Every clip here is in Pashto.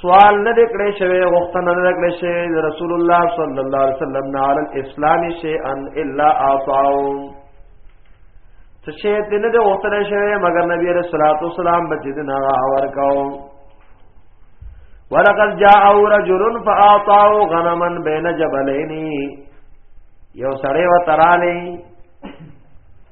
سوال نه دکړې شوی غوښتنه نه دکړې شوی رسول الله صلی الله علیه وسلم نه علی الاسلام شیئا الا اعطاو څه شی دې نه غوښتنه شوی مگر نبی رسول الله صلی الله علیه وسلم بچی دې نه اور کاو ولقد جاء رجل فاعطاه غنما بين جبلين یو سړی و ترالی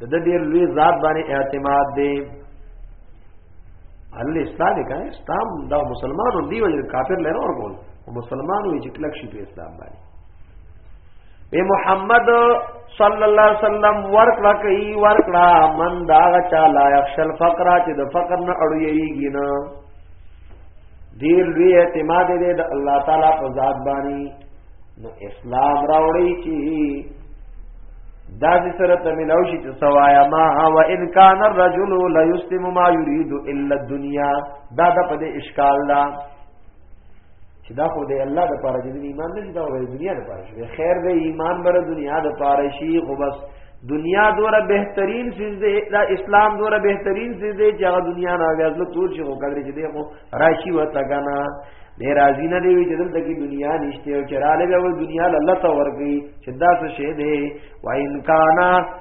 د دې ډیر لوی ذات باندې اعتماد دی الله اسلام کنه اسلام دا مسلمانو دی وجه کافر لره اور کول او مسلمانو یې کلک شي په اسلام باندې اے محمد صلی الله علیه وسلم ورکړه کوي ورکړه من دا چا لا یخشل فقرا چې د فقر نه اړويږي نه ډیر لوی اعتماد دی د الله تعالی په ذات باندې نو اسلام راوړی چې دا دې سره ته ملاو شي چې سوایا ما او ان کان الرجل لا یسلم ما یرید الا الدنیا دا د په دې اشکال دا چې دا خو د الله د پاره د ایمان نه دا د دنیا د پاره شي خیر د ایمان بر دنیا د پاره شي خو بس دنیا دوره بهترین چیز دی دا اسلام دوره بهترین چیز دی چې هغه دنیا نه غواړي ځل تور شي خو کړی چې دی خو راشي وته کنه نه راضی نه دی چې دلته کې دنیا نشته او چراله به دنیا الله ته ورګي چې دا څه شه دی وای ان کانا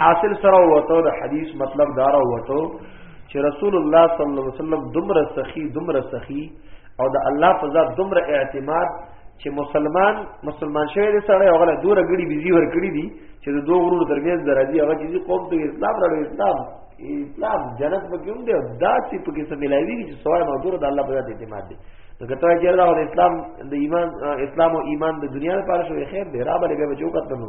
حاصل سره وته د حدیث مطلب دار وته چې رسول الله صلی الله علیه وسلم دومره سخی دومره سخی او د الله په ذات دومره اعتماد چې مسلمان مسلمان شوی دی سره هغه دوره غړي بيزي ور کړی دي چې د دوه غرونو ترمنځ درځي هغه چې قوم ته اسلام راړو اسلام اسلام جنت به کوم دی دا چې په کې څه ملایوي چې سوال موجود د الله په ذات اعتماد دی نو کته چې الله اسلام د ایمان اسلام او ایمان د دنیا لپاره شوی خیر دی را بلې به جو کتنو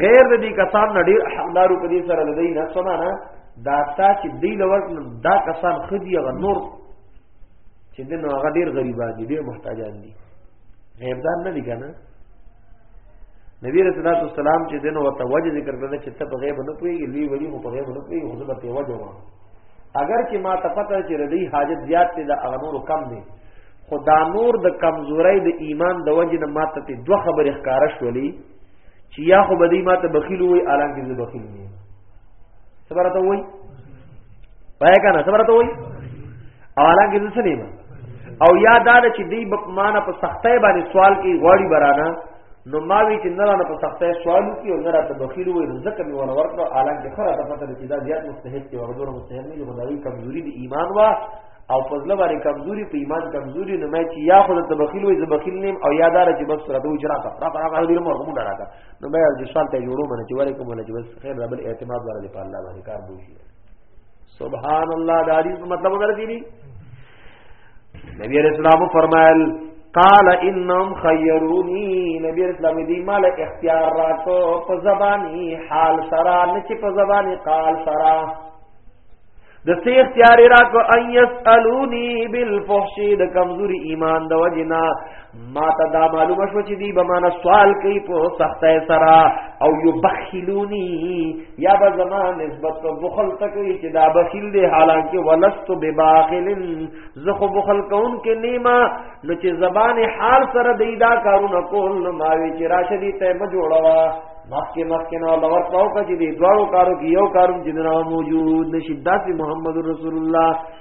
غیر د دې کسان نه ډیر حقدارو په دې سره د دې نه سمانه دا تا چې دی لور دا کسان خدي غ نور چې د نو هغه ډیر غریبان دي ډیر محتاجان دي غیبدار نه دي کنه نبی رسول الله صلی الله علیه وسلم چې دنو وته وجه ذکر کړل چې ته په غیب نه پويږي لوی ولی خو په غیب نه پويږي خو زه به په وجه وم اگر چې ما ته پته چې ردی حاجت زیات دی دا هغه نور کم دی خو دا نور د کمزورۍ د ایمان د وجې نه ماته ته دوه خبرې ښکاره شولې چې یا خو به دی ما ته بخیل وي الان کې زه بخیل نه خبره ته وای پای کنه خبره ته وای او الان کې زه نه او یا دا چې دی په معنا په سختۍ باندې سوال کوي غواړي برانه نو ما وی چې نه نه په سختۍ سوال کی او نه راته بخیل وای نو ځکه می ونه ورکړو الان کې خره ته پته چې دا زیات مستحق دی او دور مستحق نه دی خدای کمزوري دی ایمان وا او فضل باندې کمزوري په ایمان کمزوري نو مې چې یا خود ته بخیل وای زبخیل نیم او یادار چې بس سره دوی جراته را را را دې مور کوم راکا نو مې د سوال ته جوړو باندې چې ولیکم ولا چې بس خیر رب الاعتماد باندې په الله باندې کار بوشي سبحان الله دا حدیث مطلب درته دی نبی علیہ السلام فرمایل قال انهم خيروني نبی علیہ السلام دی مال اختیار راکو په زبانی حال سرا نه چې په زبانی قال سرا د سې اختیار راکو ان يسالوني بالفحش د کمزوري ایمان د وجنا ما ته دا معلومه شو چې دی به معنا سوال کوي په سخته سره او یو بخیلونی یا به زما نسبت په بخل تک چې دا بخیل دی حالانکه ولست بباخل زه خو بخل کون کې نیما نو چې زبان حال سره دی دا کارونه کول نو ما وی چې راشدی ته ما جوړوا مخکې مخکې نو لور پاو کړي دي دوه کارو کې یو کارو چې نه موجود نشي داسې محمد رسول الله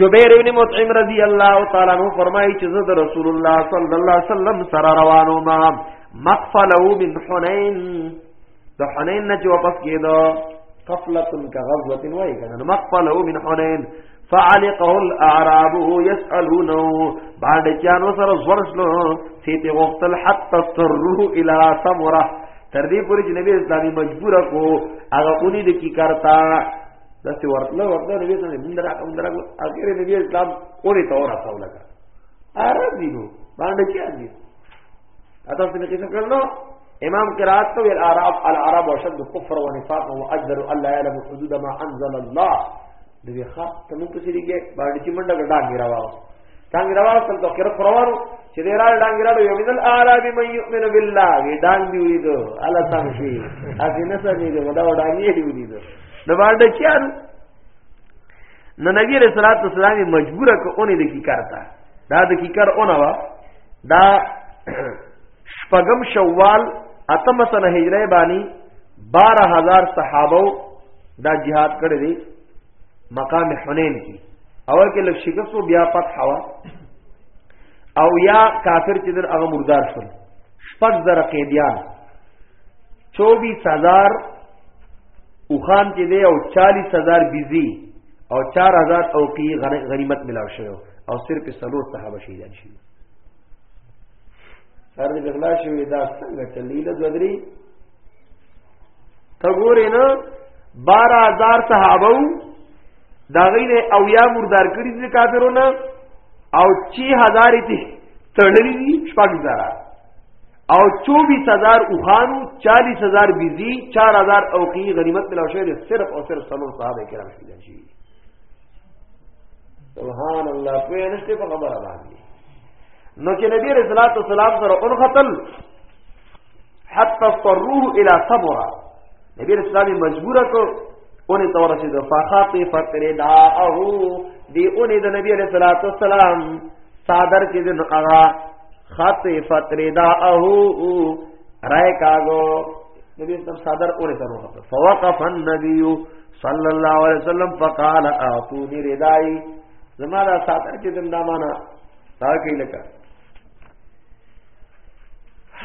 جبیر ابن مطعم رضی الله تعالی عنہ فرمایي چې زه د رسول الله صلی الله علیه وسلم سره روانو ما مقفله من حنین د حنین نه چې واپس کېدو قفله كغزوه وای کنه مقفله من حنین فعلقه الاعراب يسالونه بعد چانو سره زورشلو سیته وختل حتى سره الى سمره تر دې پورې چې نبی اسلامي مجبور کو هغه اونې د کی کرتا داسې ورتله ورتله نبی صلی الله علیه وسلم درا اخر نبی اسلام اورې ته اورا څو لګا اره دی نو باندې کې دی اته څه کې څنګه نو امام قرات تو العرب العرب وشد كفر ونفاق واجدر الله يعلم حدود ما انزل الله دوی ښا ته موږ پسې دیګه باندې چې منډه ګډا میرا واو ډانګراوار تل تو کړه پروانو چې دې را ډانګراډو یو من الاعراب من یؤمن بالله وی ډانګ دی ویدو الله سم شي اسی نه سمې دی ودا ډانګې دی ویدو نو باندې چیان نو نبی رسول الله صلی الله علیه مجبور ک اونې د کی کرتا دا د کی کر اونې وا دا شپغم شوال اتم سنه هجره باندې 12000 صحابه دا jihad کړی دی مقام حنین کې اول کې لږ شکست او بیا فتح وا او یا کافر چې در هغه مردار شول شپږ زره قیدیان 24000 اوخان چې دی او 40000 بیزی او 4000 اوقی غنیمت ملاو شوی او صرف سلور صحابه شهیدان شوی سر دې بغلا شوی دا څنګه چلیله دوه درې ته ګورې نه بارا هزار صحابه وو دا غي نه او یا مردار کړی دي کافرونه او چی هزار دي تړلې دي شپږ زرا او 24000 اوخانو 40000 بيزي 4000 اوقي غنیمت ملاو شوی دي صرف او صرف څلور صحابه کرام شهیدان شي سبحان الله په نشته په خبره باندې نو چې نبی رسول الله صلی الله علیه وسلم سره اون قتل حتى اضطروه الى صبر نبی رسول الله مجبور کړ اونې تور شي د فخاطي فقر دا او دی اونې د نبی عليه الصلاه والسلام صادر کې د هغه خاطي فقر دا او راي کاغو نبی تم صادر اونې تر وخت فوقف النبي صلى الله عليه وسلم فقال اعطوني رداي زما دا صادر کې دمدامانه تا کې لکه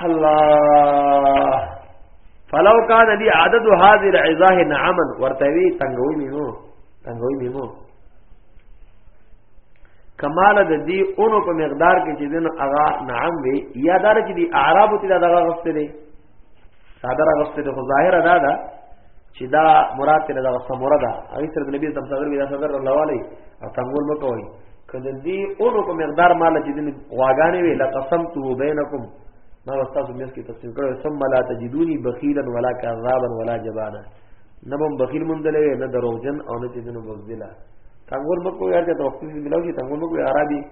الله فلو کان دی عدد هذه العظاه نعما ورتوی تنگوی میمو تنگوی میمو کمال د دې اونو په مقدار کې چې دین اغا نعم وي یا دار چې دی اعراب ته دغه غفته دی صادره غسته د ظاهر ادا ده چې دا مراد ته دا غسته مراد ده هغه سره د نبی صلی الله علیه وسلم صدر الله علیه او تنګول مکوئ کله دې اونو په مقدار مال چې دې واغانې وی لقسمته بینکم ما واستاسو مېس کې تقسیم کړو ثم لا تجدوني بخیلا ولا کذابا ولا جبانا نبم بخیل مندلې نه دروغجن او نه چې دنو بغزلا تنګول مکو یار ته وخت دې ملاوي تنګول مکو عربي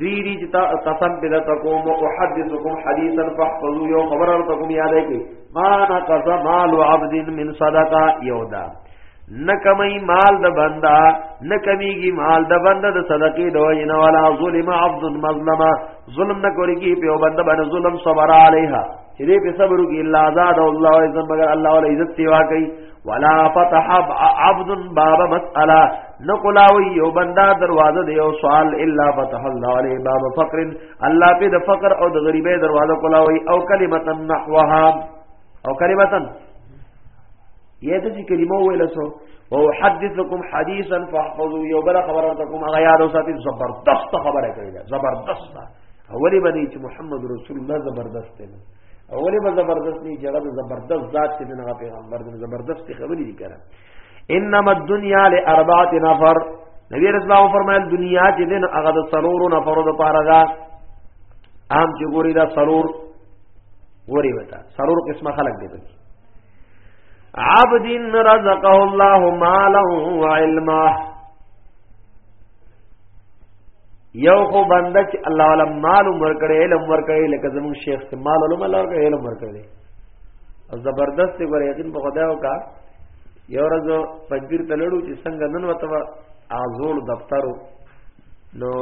دوی ری چې قسم بلا تقوم او احدثکم حدیثا فاحفظوا یو خبر ورتکم یاد کی ما نقص مال عبد من صدقه یودا نکمی مال د بندا نکمیږي مال د بندا د صدقې د وینا ولا ظلم عبد مظلمه ظلم نه کوي کی په بندا باندې ظلم صبر علیها چې دې په صبر کې الا آزاد الله عزت مگر الله ول عزت سیوا کوي ولا فتح عبد باب مسأله نو کلاوی یو بندا دروازه دی او سوال الا فتح الله علی باب فقر الله په د فقر او د غریبې دروازه کلاوی او کلمتا نحوها او کلمتا یې د دې کلمو ویل سو او حدثکم حدیثا فاحفظوا یو بل خبره تکم هغه یاد اوساتې زبردست خبره کوي زبردست اولی باندې چې محمد رسول الله زبردست دی اولی به زبردست نه چې هغه زبردست ذات چې دغه پیغمبر د زبردست خبرې دي کړه انما الدنيا لاربعه نفر نبی رسول الله فرمایل دنیا چې دین هغه د سلورو نفرو د پاره ده عام چې ګوري دا سلور ګوري وتا سلور قسمه خلق دي پکې عبد رزقه الله مالا وعلما یو خو بنده چې الله ولا مال عمر کړي علم ور کړي لکه زموږ شیخ ته مال علم الله ور کړي علم ور کړي او زبردست ور یقین په خدای او کا یو ورځ پنځیر ته لړو چې څنګه نن وته ازول دفترو نو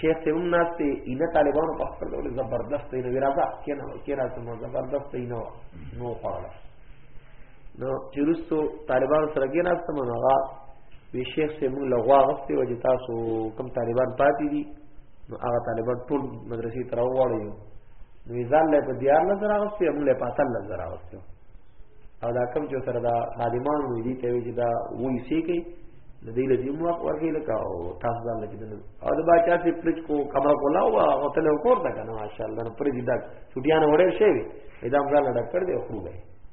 شیخ ته هم ناشته اینه طالبانو په خپل ډول زبردست نه ویراځه کینه کینه سم زبردست نه نو خړل نو چیرستو طالبانو سره کې ناست مو نو هغه وی شیخ سه موږ لغوا غفتې وجه تاسو کم طالبان پاتې دي نو هغه طالبان ټول مدرسې تر وړي نو ځان له دیار نه سره غفتې موږ له پاتل نه سره غفتې او دا کم چې سره دا خادمان وی دي ته وی چې دا وې سي کې د دې لدی مو ورګې لکه او تاسو ځان لکه دنه او دا بچا چې پرچ کو کمره کولا او هغه له کور دا کنه ماشاءالله پر دې دا چټیانه وړې شي اې دا موږ لا ډکړ دې خو به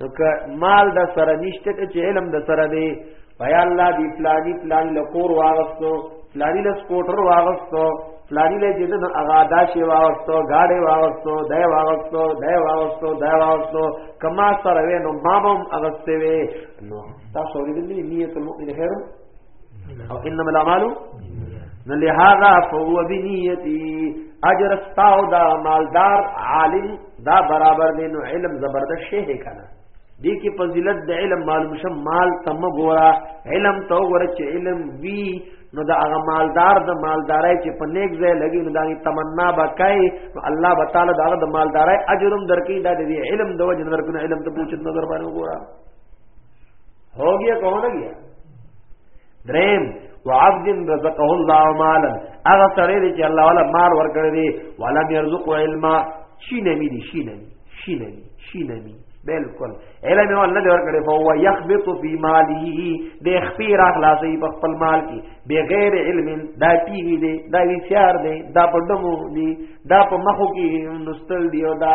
نو که مال د سره نشته چې علم د سره دی وای الله دی فلانی فلانی له کور واغستو فلانی له سکوټر واغستو فلانی له جنن اغا داشي واغستو گاډي واغستو دای واغستو دای واغستو دای واغستو کما سره نو مامم اغستوي نو تاسو ورته دې نیت مؤمن خیر او انما الاعمال نو لہذا فهو بنیتی اجر استاو دا مالدار عالم دا برابر دی نو علم زبردست شی ہے کنه دی کی فضیلت د علم معلوم شم مال تم ګورا علم تو ګور چې علم وی نو دا هغه مالدار د مالدارای چې په نیک ځای لګي نو دا تمنا بکای نو الله تعالی دا د مالدارای اجرم درکې دا د علم د وجه درکنه علم ته پوښتنه نظر باندې وګوره هو بیا کوو نه بیا دریم وعبد رزقه الله مالا هغه سره دی چې الله ولا مال ورکړي دی ولا يرزق علما شي نمی دي شي نمی شي نمی شي نمی بالکل علم یې الله دې ورکړي فهو يخبط في ماله دې خپیر اخلاصي په خپل مال کې بغیر علم دا ټي وي دې دا وی سيار دې دا په دمو دې دا په مخو کې نستل دی او دا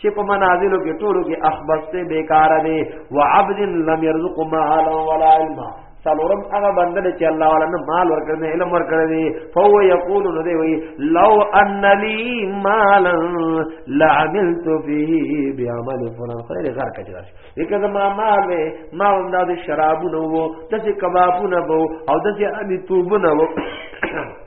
چې په منازلو کې ټولو کې اخبسته بیکار دی وعبد لم يرزق مالا ولا علما سلورم هغه بنده چې الله ولا نه مال ورکړ نه علم ورکړ دی فهو یقول نو دی وی لو ان لی مالا لعملت فيه بعمل فلان خیر غر کچ راش یکه زما مال ما انداز شرابونه وو دسه کبابونه وو او دسه امی توبونه وو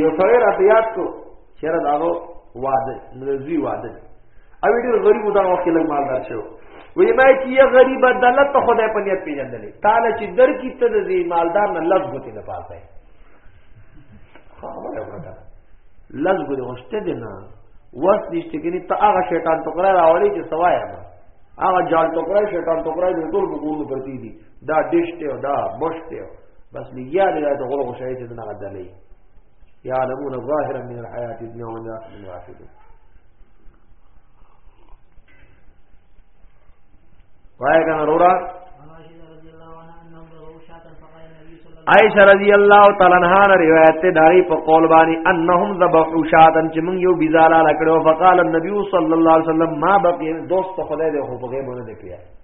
یو سره راته یاد کو چیرې داغو واده نزوی واده او ډیر غریب دا وخت لګ مالدار شو وی ما چې یا غریب دلت ته خدای په نیت پیژندلې تعالی چې در کی ته د مالدار نه لږ بوتي نه پاتای خبره وکړه لږ بوتي هوسته دي نه وس نشته کې ته هغه شیطان ټکر راولې چې سوایا ما هغه جال ټکر شیطان ټکر دې ټول بګونو پرتی دي دا ډیش دی او دا بوش دی بس لګیا دی دا غوړ غوشای چې نه غدلې یا علمون ظاهرا من الحیات الدنیا و من الآخرة وای کنه رورا عائشہ رضی اللہ تعالی عنہا نے روایت تے داری پر قول بانی انہم ذبحوا شاتن چ من یو بزالا لکڑو فقال النبی صلی اللہ علیہ وسلم ما بقی دوست خدای دے ہو بغیر مونہ دے پیا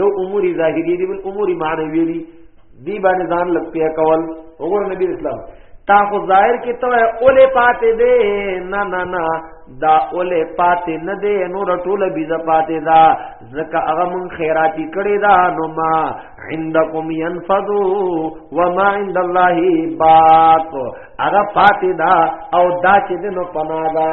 یو امور ظاهری دی بل امور معنوی دی دی باندې ځان لګ پیا کول وګور نبی اسلام تا خو ظاهر کې ته اولې پاتې دې نه نه نه دا اولې پاتې نه دې نور ټوله بيزه پاتې دا زکه هغه مون خیراتی کړي دا نو ما عندکم ينفذو وما عند الله باق هغه پاتې دا او دا چې نو پناه دا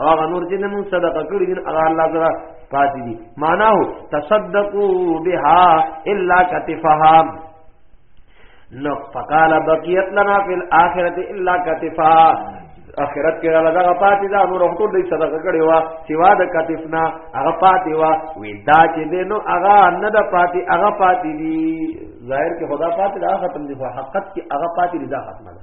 هغه نور چې موږ صدقه کړی دین هغه الله تعالی پاتې دي معنا هو تصدقوا بها الا کتفها نو فقال بقيت لنا في الاخره الا کتفها اخرت کې هغه دغه پاتې دا نور ټول دې صدقه کړي وا سوا د کتفنا هغه پاتې وا وې دا چې دې نو هغه نه د پاتې هغه پاتې دي ظاهر کې خدا پاتې دا ختم دي خو حقیقت کې هغه پاتې دي دا ختمه ده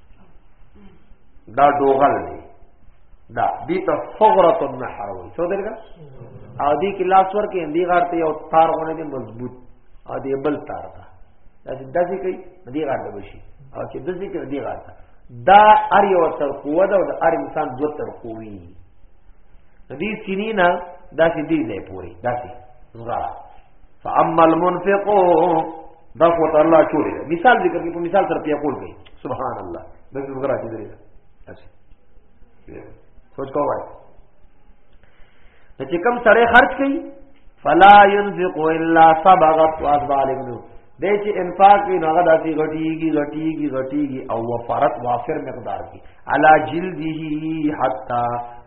دا ډوغل دی دا دې ته صغرۃ النحر وایي څه درګه او دې کې لاس ور کې دې غار ته یو تار غونه دې مضبوط او دې بل تار دا داسې داسې کوي دې غار ته وشي او چې داسې کوي دې غار ته دا ار یو تر قوه دا او ار انسان دو تر قوي دې سینینا داسې دې نه پوری داسې زغرا فاما المنفقو دا خو ته الله چوري مثال ذکر کې په مثال سره پیا کول کوي سبحان الله د دې وګړه چې درې اچھا سوچ کوه چې کم سره خرج کوي فلا ينفق الا صبغت واصبع لابنه دې چې انفاق وی هغه داسې غټيږي غټيږي غټيږي او وفرت وافر مقدار کی علا جلده حتا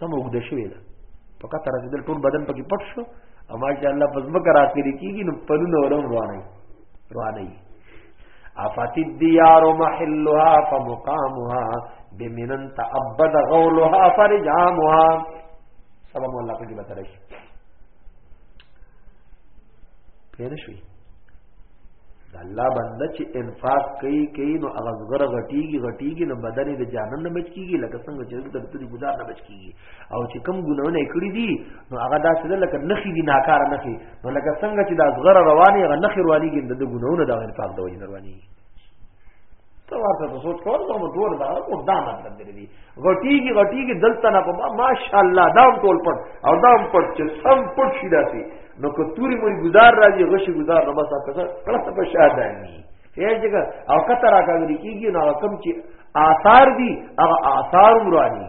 سم وګد شوی ده په کتر رسیدل ټول بدن پکې پټ شو او ماشاء الله پس مکه راکړي کیږي نو پرونه ورو روانه روانه افات الديار محلها فمقامها بمنن تعبد غولها فرجامها سلام الله پکې بترش پیر شوی د الله بنده چې انفاق کوي کوي نو هغه زغره غټيږي غټيږي نو بدن د جانن نه بچ کیږي لکه څنګه چې د تدې ګزار نه بچ کیږي او چې کم ګناونه کړی دي نو هغه داسې لکه نخي دي ناکاره نخي نو لکه څنګه چې د زغره رواني هغه نخي روانيږي د ګناونه د انفاق د وجه روانيږي ته ورته ته سوچ کول نو ټول دا او دا مطلب دی دی غټیږي غټیږي دلته نه په ماشاءالله دا ټول پټ او دا پټ چې سم پټ شي داسي نو که توري موري گزار راځي غشي گزار نو بس تاسو کله څه په شاده ني هیڅګه او کتر راکاږي کیږي نو کم چې آثار دي هغه آثار مراني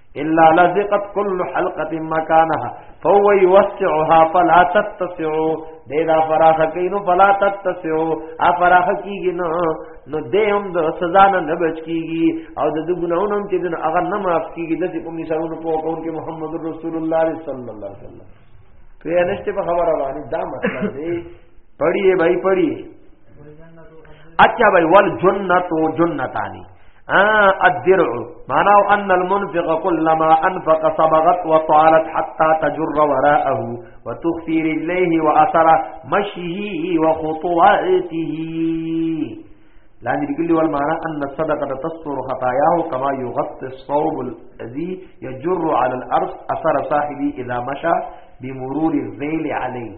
الا لزقت كل حلقه مكانها فهو يوسعها فلا تتسع دې دا فراخ کینو فلا تتسع ا فراخ کیږي نو نو دې هم د سزا نه نه بچ کیږي او د ګناونو چې دن هغه نه معاف کیږي د دې په مثالونو په کوم کې محمد رسول الله صلی الله علیه وسلم په انشته په خبره باندې دا مطلب دی پڑھیے بھائی پڑھیے اتبع والجنة वल जुन्नत آه، الدرع معناه أن المنفق كلما أنفق صبغت وطالت حتى تجر وراءه وتخفي رجليه وأثر مشيه وخطواته لأن لي والمعنى أن الصدقة تستر خطاياه كما يغطي الصوب الذي يجر على الأرض أثر صاحبي إذا مشى بمرور الذيل عليه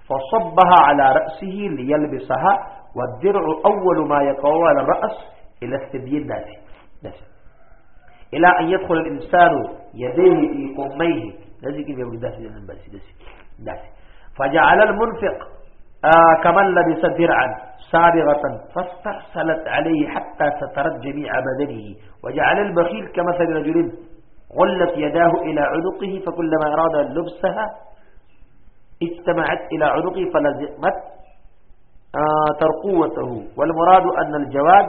فصبها على رأسه ليلبسها والدرع أول ما يقوى للرأس إلى السبيل ذاته إلى أن يدخل الإنسان يديه في قميه لذلك يقول داسي جنن بس داسي داسي فجعل المنفق آه كمن لبس درعا سابغة فاسترسلت عليه حتى سترت جميع بدنه وجعل البخيل كمثل رجل غلت يداه إلى عنقه فكلما أراد لبسها اجتمعت إلى عنقه فلزمت آه ترقوته والمراد أن الجواد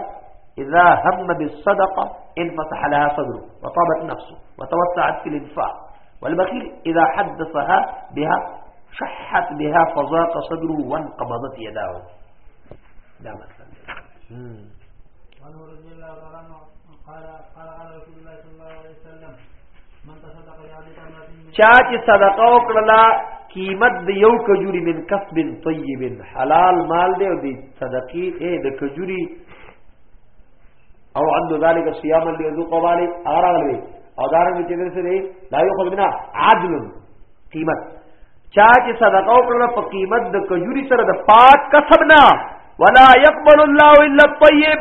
اذا هم بالصدقه انفتح لها صدره وطابت نفسه وتوسعت في الانفاق والبخيل اذا حدثها بها شحت بها فضاق صدره وانقبضت يداه ده مثلا قال رضي الله تعالى چا چې صدقه وکړه قیمت د یو کجوري من کسب طیب حلال مال دی او دی صدقې اے د کجوري او عند ذلك صيام ليذوق وبالي اغراغلي او دارنګ چې درسه دی دا یو خو بنا عدل قیمت چا چې صدقه وکړه په قیمت د کجوري سره د پاک کسب نه ولا يقبل الله الا الطيب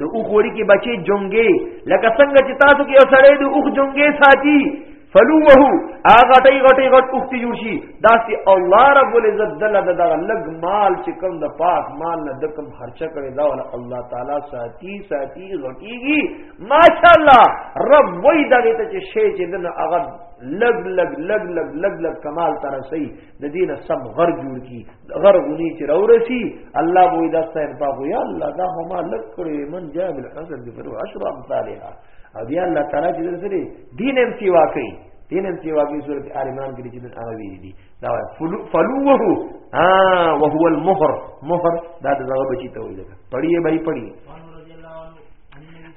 د اوخ وړي کې بچي جونګي لکه څنګه چې تاسو کې یو سړی د اوخ جونګي ساتي فلوه هغه ټي غټي غټ اوخ ته جوړ شي دا سي الله رب العزت دل د دغه لګ مال چې کوم د پاک مال نه د کوم خرچه کړي دا ول الله تعالی ساتي ساتي غټيږي ماشاءالله رب وای دغه ته چې شي چې دنه هغه لګ لګ لګ لګ لګ لګ کمال تر سي د دینه سم غر جوړ کی غر غنی چې راورسی الله بو دا ستاین په خو یا الله دا هما لک کړی من جاء بالحسن بفرو عشر امثالها او دی الله تعالی چې درسره دین هم سی واقعي دین هم سی واقعي سورۃ آل عمران کې چې هغه وی دي دا فلوه ها وهو المهر مهر دا دغه بچی ته ویل پړیه بای پړیه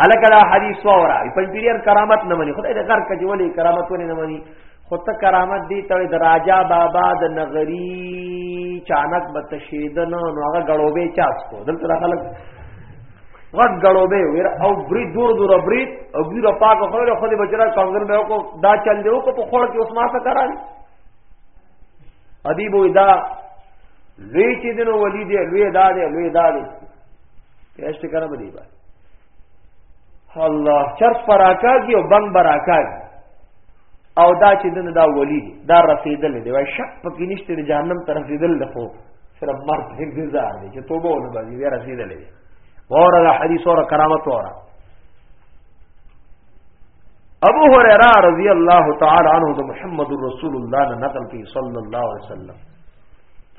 الکلا حدیث وورا پنځپیریر کرامت نه مني خدای دې غر کجولې کرامت ونه نه مني خود ته کرامت دی ته د راجا بابا د نغری چانک بتشیدن نو هغه غړوبه چاس کو دلته خلک غټ غړوبه ویر او بری دور دور بری او بیر پاک خو له خدای بچرا څنګه به کو دا چل دیو کو په خور کې اوس ما څه کرای ادیب ودا لوی چې دنو ولی دی لوی دا دی لوی دا دی کېشت کنه بدی با الله چرس پراکا کی او بنگ براکا کی او دا چې دنه دا ولی دی دا رسیدل دی وای شک پکې نشته د جهنم تر رسیدل ده خو صرف مرد هیڅ ځار دی چې توبه ونه باندې بیا رسیدل دی اور دا حدیث اور کرامت اور ابو هريره رضی الله تعالی عنہ د محمد رسول الله نه نقل کی صلی الله علیه وسلم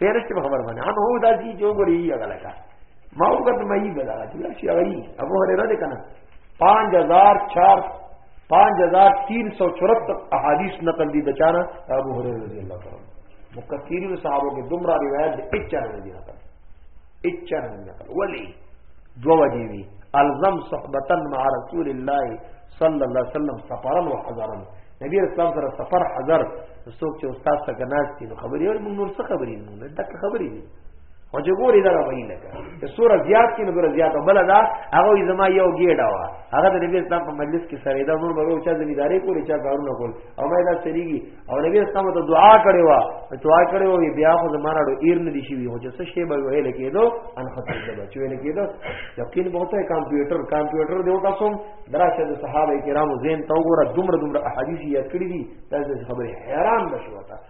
پیرشت خبر باندې ان هو دا جی جو غری هغه لکه ما وګت مې بلا چې شي هغه ابو هريره ده کنه 5004 5374 احادیث نقل دي بچانا ابو هريره رضی الله تعالی مکثرین صحابه کې دومره روایت دي اچا نه دي نقل اچا نه نقل ولی دو وجی وی الزم صحبتا مع رسول الله صلی الله علیه وسلم سفرا وحذرا نبی رسول الله سره سفر حذر څوک چې استاد څخه ناز دي خبرې ور موږ نور څه خبرې موږ دغه خبرې دي او چې ګوري دا وایي لکه چې سوره زیات کې نور زیات بل دا هغه زما یو ګیډا وا هغه د نبی اسلام په مجلس کې سره دا نور به چا ځمیداري کولی چا کارونه کول او مې دا سریږي او نبی اسلام ته دعا کړې وا دعا کړې وې بیا خو زمانه ډو ایر نه دي شي او چې څه شی به وې لکه دو ان خطر دې بچو وې لکه دو یقین به ته کمپیوټر کمپیوټر دی تاسو دراشه د صحابه کرامو زین تو ګره دومره دومره احادیث یې کړې دي تاسو خبره حیران بشو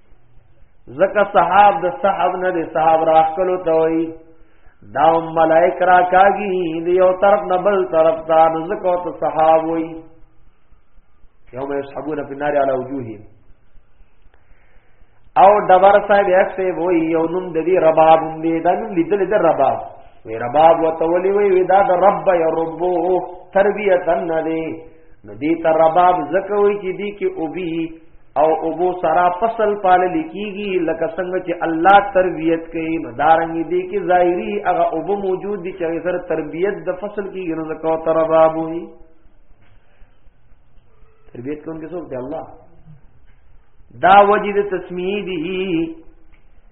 زکه صحاب د صحاب نه دي صحاب راخلو ته وي دا ملائک را کاږي دی یو طرف نه بل طرف ته نو زکه ته صحاب وي یوم یسحبون فی النار علی وجوههم او دبر صاحب اکسه وای یو نوم د دې رباب دې د نوم لیدل د رباب وی رباب وتولی وی ودا د رب یربو تربیه تن دې ندی ته رباب زکوي چې دی کې او بي او ابو سرا فصل پال لکیږي لکه څنګه چې الله تربیت کوي نو دارنګي دي کې ظاهري هغه ابو موجود دي چې سره تربیت د فصل کیږي نو کو تر باب وي تربیت کوونکی څوک دی الله دا وجد تسمیه دی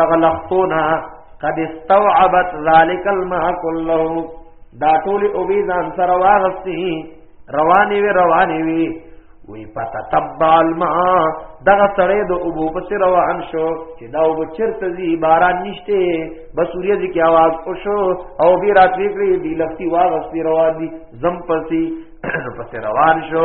دغه لختونه قد استوعبت ذلك الماء كله دا ټول او بي ځان سره واغستي رواني وي رواني وي وی پتا تبع الماء دغه سره د ابو پس روان شو چې دا وب چرته زی باران نشته بس سوریا دی کی आवाज او شو او بي راتوي کړی دی لختي واغستي روان دي زم پسي پس روان شو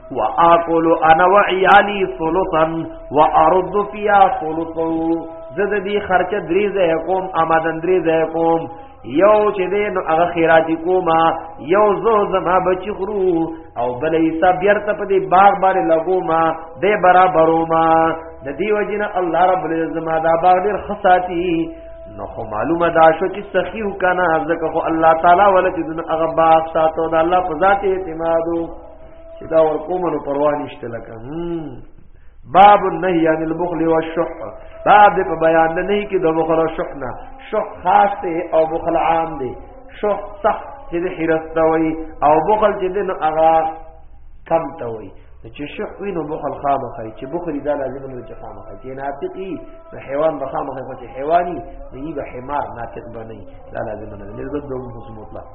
واكل انا وعيالي ثلثا وارد فيها ثلثا زده دي خرچه درې ځای کوم آمدن درې ځای کوم یو چې دې نو هغه خیرات کوما یو زو زما بچی خرو او بل حساب بیرته په دې باغ باندې لګوما دې برابروما د دې وجنه الله رب العزت زما دا باغ ډیر خصاتی نو خو معلومه دا شو چې سخیو کنه ځکه خو الله تعالی ولته دغه باغ ساتو دا الله په ذات اعتمادو چې دا ورکوم نو پروا نشته لکه باب النهي عن البخل والشح باب په بیان نه کې د بخل او شح نه شح خاص دی او بخل عام دی شح صح چې د حرس دوي او بخل چې د هغه کم دوي چې شح وي نو بخل خامخای چې بخل دا لازم نه چې خامخای چې ناطقي د حیوان به خامخای چې حیواني دی به حمار ناطق بنئ دا لازم نه لږ دوه مطلق